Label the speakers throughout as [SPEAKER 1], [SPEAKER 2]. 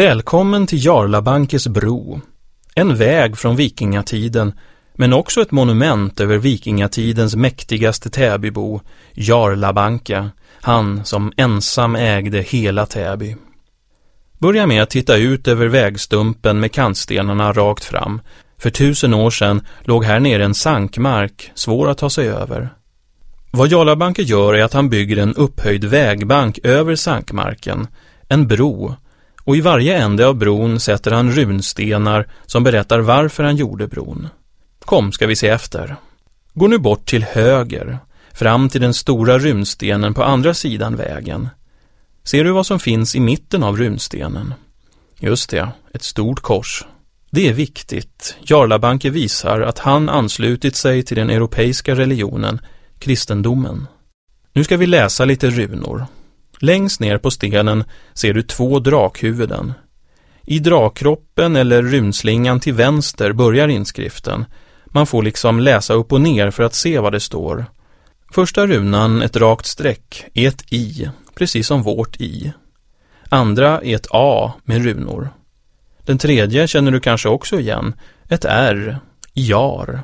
[SPEAKER 1] Välkommen till Jarlabankes bro. En väg från vikingatiden, men också ett monument över vikingatidens mäktigaste Täbybo, Jarlabanka, han som ensam ägde hela Täby. Börja med att titta ut över vägstumpen med kantstenarna rakt fram. För tusen år sedan låg här nere en sankmark, svår att ta sig över. Vad Jarlabanke gör är att han bygger en upphöjd vägbank över sankmarken, en bro, och i varje ände av bron sätter han runstenar som berättar varför han gjorde bron. Kom ska vi se efter. Gå nu bort till höger, fram till den stora runstenen på andra sidan vägen. Ser du vad som finns i mitten av runstenen? Just det, ett stort kors. Det är viktigt. Jarlabanke visar att han anslutit sig till den europeiska religionen, kristendomen. Nu ska vi läsa lite runor. Längst ner på stenen ser du två drakhuvuden. I drakkroppen eller runslingan till vänster börjar inskriften. Man får liksom läsa upp och ner för att se vad det står. Första runan, ett rakt streck, är ett i, precis som vårt i. Andra är ett a med runor. Den tredje känner du kanske också igen, ett r, jar.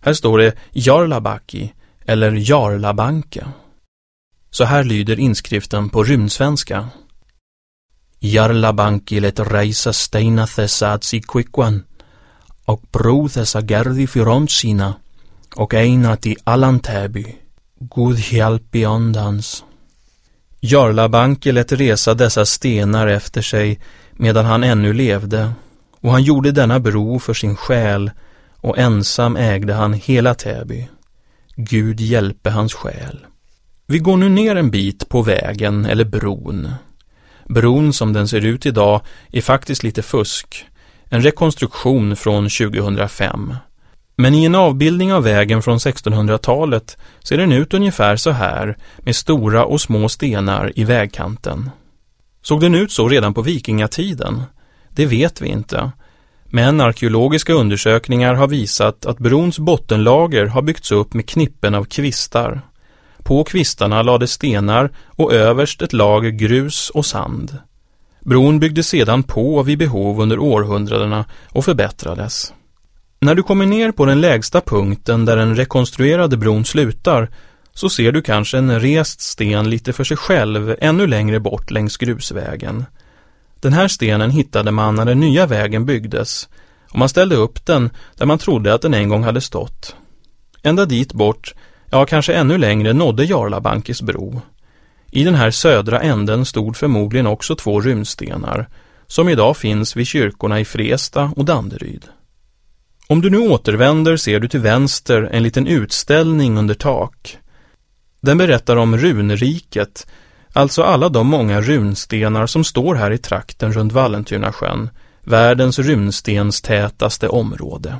[SPEAKER 1] Här står det Jarlabaki eller Jarlabanke. Så här lyder inskriften på rymdsvenska. Jarlabankilet reisa steina thessa atsi quicquan och bro thesa gerdi fyrontsina och eina till Allantäby. God hjälp i ondans. Jarlabanke lät resa dessa stenar efter sig medan han ännu levde och han gjorde denna bro för sin själ och ensam ägde han hela Täby. Gud hjälpe hans själ. Vi går nu ner en bit på vägen eller bron. Bron som den ser ut idag är faktiskt lite fusk. En rekonstruktion från 2005. Men i en avbildning av vägen från 1600-talet ser den ut ungefär så här med stora och små stenar i vägkanten. Såg den ut så redan på vikingatiden? Det vet vi inte. Men arkeologiska undersökningar har visat att brons bottenlager har byggts upp med knippen av kvistar. På kvistarna lades stenar och överst ett lager grus och sand. Bron byggdes sedan på vid behov under århundradena och förbättrades. När du kommer ner på den lägsta punkten där den rekonstruerade bron slutar så ser du kanske en rest sten lite för sig själv ännu längre bort längs grusvägen. Den här stenen hittade man när den nya vägen byggdes och man ställde upp den där man trodde att den en gång hade stått. Ända dit bort, ja kanske ännu längre, nådde Jarlabankes bro. I den här södra änden stod förmodligen också två rymdstenar som idag finns vid kyrkorna i Fresta och Danderyd. Om du nu återvänder ser du till vänster en liten utställning under tak. Den berättar om runriket, alltså alla de många runstenar som står här i trakten runt Vallentunasjön, världens runstenstätaste område.